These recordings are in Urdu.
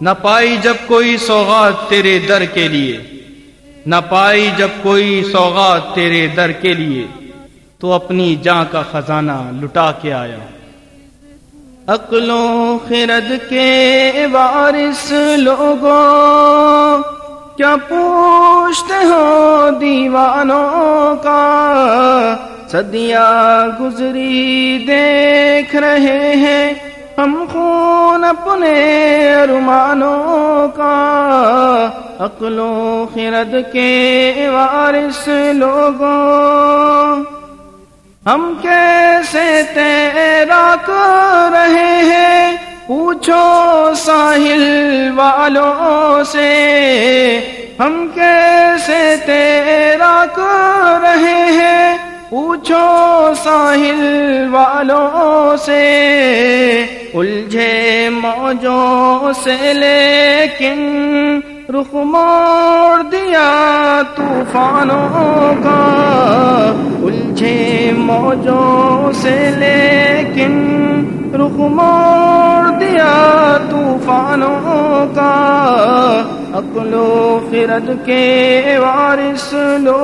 نہ پائی جب کوئی سوغات تیرے در کے لیے۔ نہ پائی جب کوئی سوغات تیرے در کے لیے۔ تو اپنی جاں کا خزانہ لٹا کے آیا۔ عقلوں خرد کے وارث لوگوں، کیا پوچھتے ہو دیوانوں کا؟ صدیاں گزری دیکھ رہے ہیں ہم خون اپنے ارمانوں کا عقلوں خرد کے وارث لوگوں۔ ہم کیسے تیرا رہے ہیں؟ پوچھو ساحل والوں سے۔ ہم کیسے تیرا پوچھو ساحل والوں سے، الجھے موجوں سے لیکن رخ موڑ دیا طوفانوں کا۔ الجھے موجوں سے لیکن رخ موڑ دیا طوفانوں کا۔ عقل و فرد کے وارث لوگوں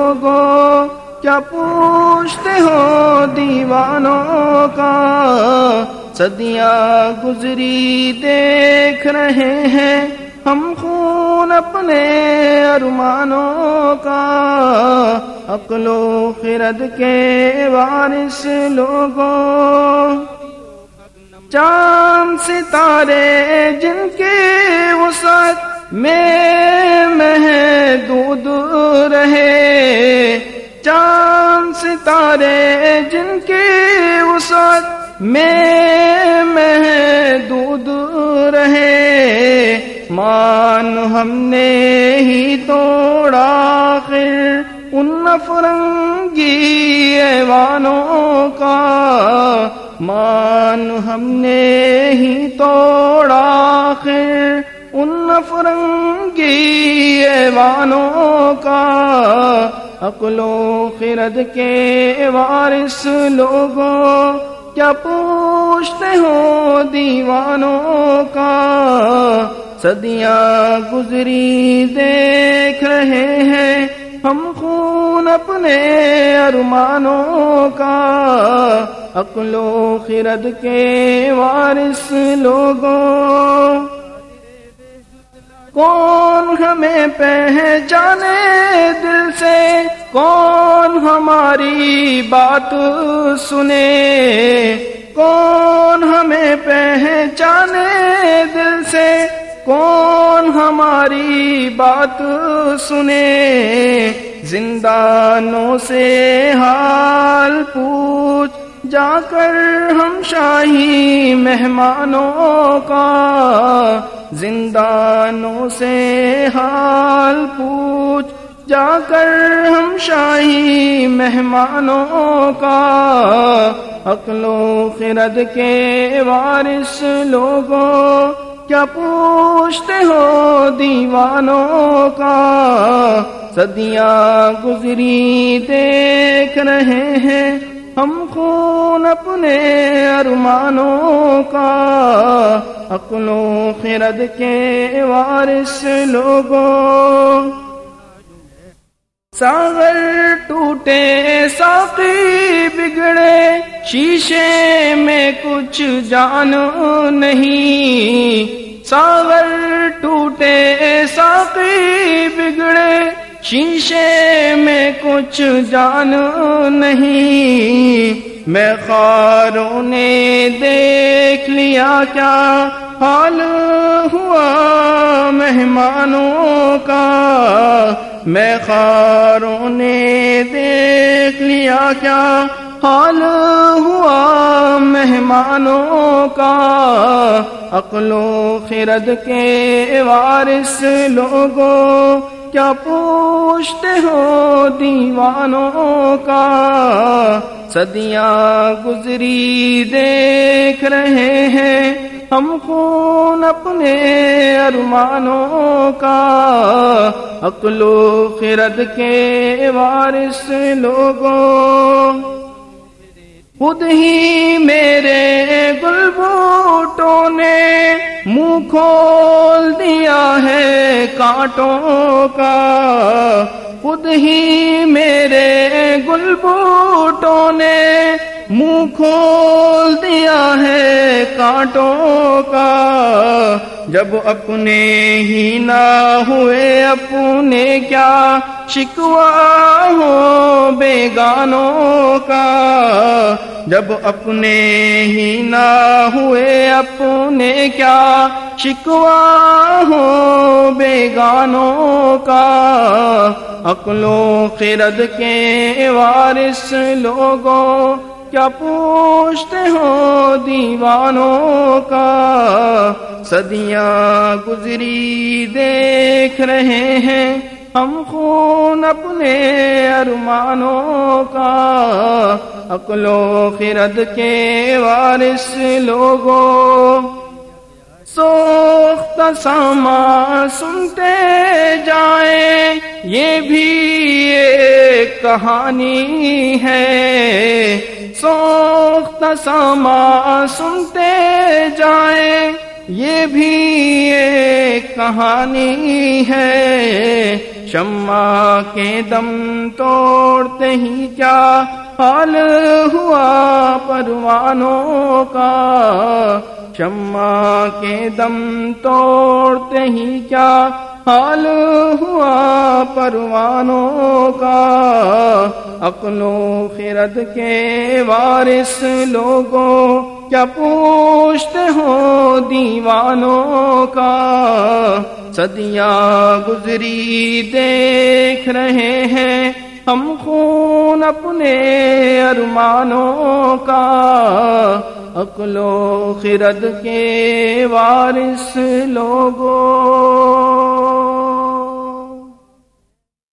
کیا پوچھتے ہو دیوانوں کا؟ صدیاں گزری دیکھ رہے ہیں ہم خون اپنے ارمانوں کا۔ عقل و خرد کے وارث لوگوں۔ چاند ستارے جن کے وسعت میں محدود رہے چاند ستارے جن کی وسعت میں محدود رہے، مان ہم نے ہی توڑا خر ان فرنگی ایوانوں کا۔ مان ہم نے ہی توڑا خر ان فرنگی ایوانوں کا۔ عقل و خرد کے وارث لوگوں کیا پوچھتے ہو دیوانوں کا؟ صدیاں گزری دیکھ رہے ہیں ہم خون اپنے ارمانوں کا۔ عقل و خرد کے وارث لوگوں کون ہمیں پہچانے دل سے؟ کون ہماری بات سنے؟ کون ہمیں پہچانے دل سے؟ کون ہماری بات سنے؟ زندانوں سے حال پوچھ جا کر ہم شاہی مہمانوں کا زندانوں سے حال پوچھ۔ جا کر ہم شاہی مہمانوں کا عقل و خرد کے وارث لوگوں کیا پوچھتے ہو دیوانوں کا؟ صدیاں گزری دیکھ رہے ہیں۔ ہم خون اپنے ارمانوں کا عقل و خرد کے وارث لوگوں۔ ساغر ٹوٹے، ساقی بگڑے، شیشے میں کچھ جان نہیں۔ ساغر کچھ جان نہیں۔ میں خاروں نے دیکھ لیا کیا، حال ہوا مہمانوں کا۔ میں خاروں نے دیکھ لیا کیا، حال ہوا مہمانوں کا عقل و خرد کے وارث لوگوں، کیا پوچھتے ہو دیوانوں کا؟ صدیاں گزری دیکھ رہے ہیں ہم خون اپنے ارمانوں کا عقل و خرد کے وارث لوگوں۔ خود ہی میرے گل بوٹوں نے منہ کھول دیا ہے کانٹوں کا۔ خود ہی میرے گل بوٹوں نے منہ کھول دیا ہے کانٹوں کا۔ جب اپنے ہی نہ ہوئے، اپنے کیا شکوا ہو بیگانوں کا۔ جب اپنے ہی نہ ہوئے، اپنے کیا شکوا ہو بیگانوں کا؟ عقل و خرد کے وارث لوگوں، کیا پوچھتے ہو دیوانوں کا؟ صدیاں گزری دیکھ رہے ہیں ہم خون اپنے ارمانوں کا، عقل و خرد کے وارث لوگوں۔ سوخت ساما سنتے جائیں، یہ بھی ایک کہانی ہے۔ سوخت ساما سنتے جائیں یہ بھی ایک کہانی ہے۔ شمع کے دم توڑتے ہی کیا حال ہوا پروانوں کا؟ شمع کے دم توڑتے ہی کیا حال ہوا پروانوں کا؟ عقل و خرد کے وارث لوگوں کیا پوچھتے ہو دیوانوں کا؟ صدیاں گزری دیکھ رہے ہیں ہم خون اپنے ارمانوں کا۔ عقل و خرد کے وارث لوگوں